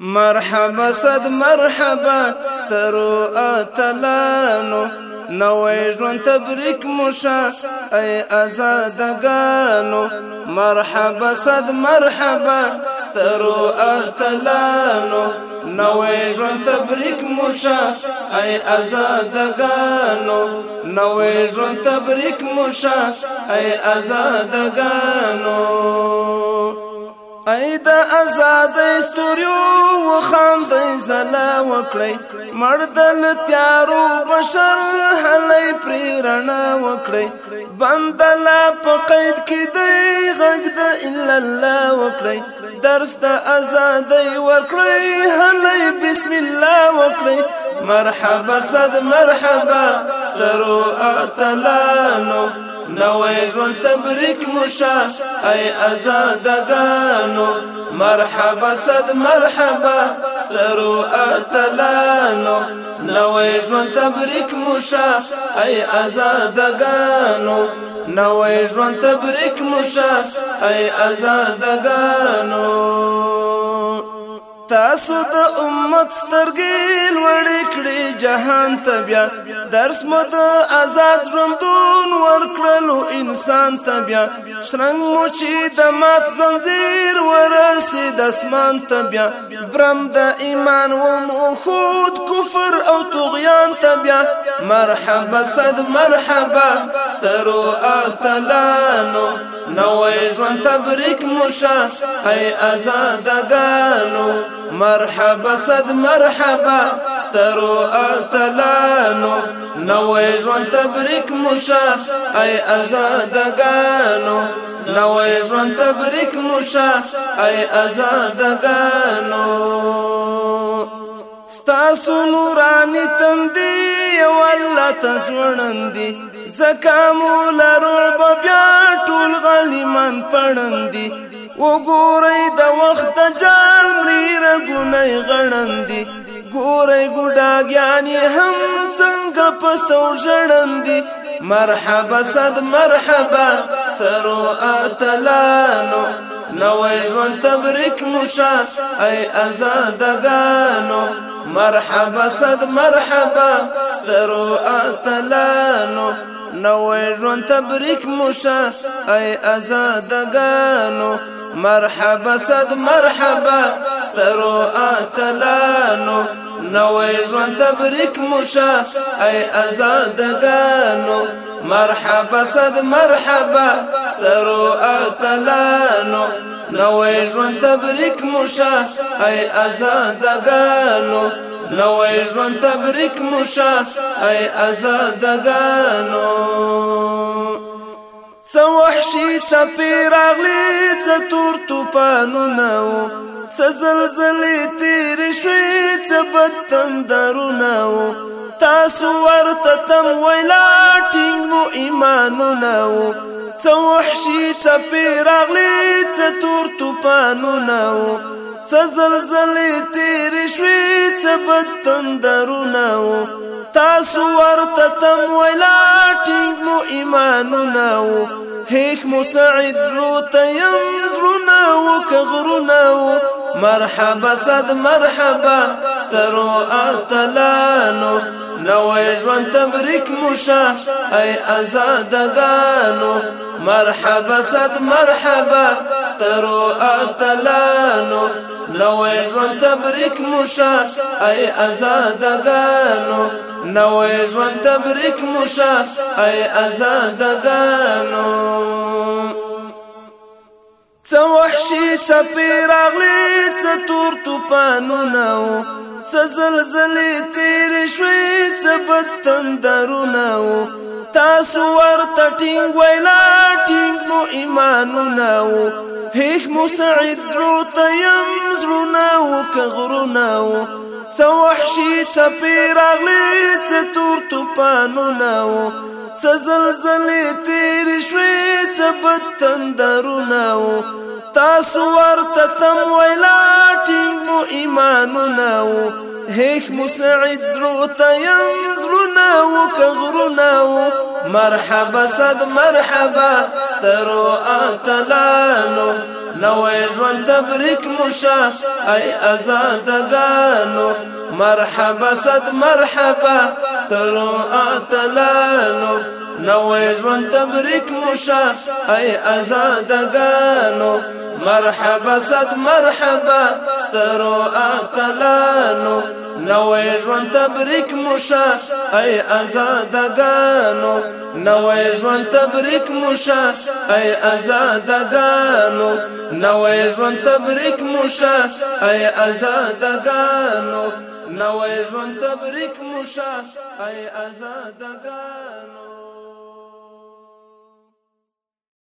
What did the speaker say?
مرحبا، صد مرحبا، سترو اتلانو. نوې ژوند تبریک موشا ای آزادګانو مرحبا، صد مرحبا، سترو اتلانو. نوې ژوند تبریک موشا ای آزادګانو نوې ژوند تبریک موشا ای آزادګانو ای د آزاد استوریو و خاند زلا وکړی. مردل تیارو بشر هلې پریرنا وکړی. بندل په قید کې دی غږ د الا الله وکړی. درس د آزادۍ ورکړی هلې بسم الله وکړی. مرحبا، صد مرحبا، سترو اتلانو. نوې ژوند تبریک مشا ای آزادګانو مرحبا صد مرحبا، سترو اتلانو. نوې ژوند تبریک مشا ای آزادګانو نوې ژوند تبریک مشا ای آزادګانو تاسو د امت سترګې لوړې کړې، جهان ته بیا. درس مو د آزاد ژوندون ورکړلو، انسان ته بیا. شرنګ مو چې د مات زنجیر ورسید اسمان ته بیا. برم د ایمان و مو خود کفر او طغیان ته بیا. مرحبا، صد مرحبا، سترو اتلانو. نوې ژوند تبریک موشا ای آزادګانو مرحبا، صد مرحبا، سترو اتلانو نوې ژوند تبریک موشا ای آزادګانو نوې ژوند تبریک موشا ای آزادګانو ستاسو نورانی تندی والله تزوړندی زکامو لرعب بیا ټول غلیمان پړندی وګورئ د وخت جال مری رګونی غړندی ګورئ ګډاګیانی هم څنګه پستو شړندی مرحبا صد مرحبا، سترو اتلانو. نوې ژوند تبریک موشا ای آزادګانو مرحبا صد مرحبا، سترو اتلانو. نوې ژوند تبریک موشا ای آزادګانو مرحبا صد مرحبا، سترو اتلانو. نوې ژوند تبریک موشا ای آزادګانو مرحبا صد مرحبا، سترو اتلانو. نوې ژوند تبریک موشا ای آزادګانو نوې ژوند تبریک موشا ای آزادګانو. څو وحشي څپې راغلي څه تور توپانو نو څه زلزلې تیرې شوې، څه بدتندرو نو تاسو ورته تم ویلا، ټینګ مو ایمانو نو څو وحشي څپې راغلي څه تور توپانو نو څه زلزلې تیرې شوې، څه بدتندرو نو تاسو ورته تم ویلا ټینګ مو ایمانو نو هیڅ مساعد زلو تیم زلونا وکغرونا مرحبا صد مرحبا سترو اتلانو. نوې ژوند تبریک موشا ای آزادګانو مرحبا صد مرحبا سترو اتلانو نوې ژوند تبریک موشا ای آزادګانو نوې ژوند تبریک موشا ای آزادګانو څه وحشي څپې راغلي تور توپانو نو څه زلزلې تیرې شوې، څه نو تاسو ورته ټینګ ویلا ټینګ مو ایمانو نو هیڅ مو سعید زړو ته یم زړو نو کغرو نو څه وحشي څپې راغلي څه تور توپانو نو څه زلزلې تیرې شوې، څه بدتندرو نو تاسو ورته تم ویلا ټینګ مو ایمانو نو هیڅ مساعد زړو ته یم، زړونه وکغرونه مرحبا، صد مرحبا، سترو اتلانو نوې ژوند تبریک مشا ای آزادګانو مرحبا، صد مرحبا، سترو اتلانو نوې ژوند تبریک مشا ای آزادګانو مرحبا، صد مرحبا، سترو اتلانو نوې ژوند تبریک مشا ای آزادګانو نوې ژوند تبریک مشا ای آزادګانو نوې ژوند تبریک مشا ای آزادګانو نوې ژوند تبریک مشا ای آزادګانو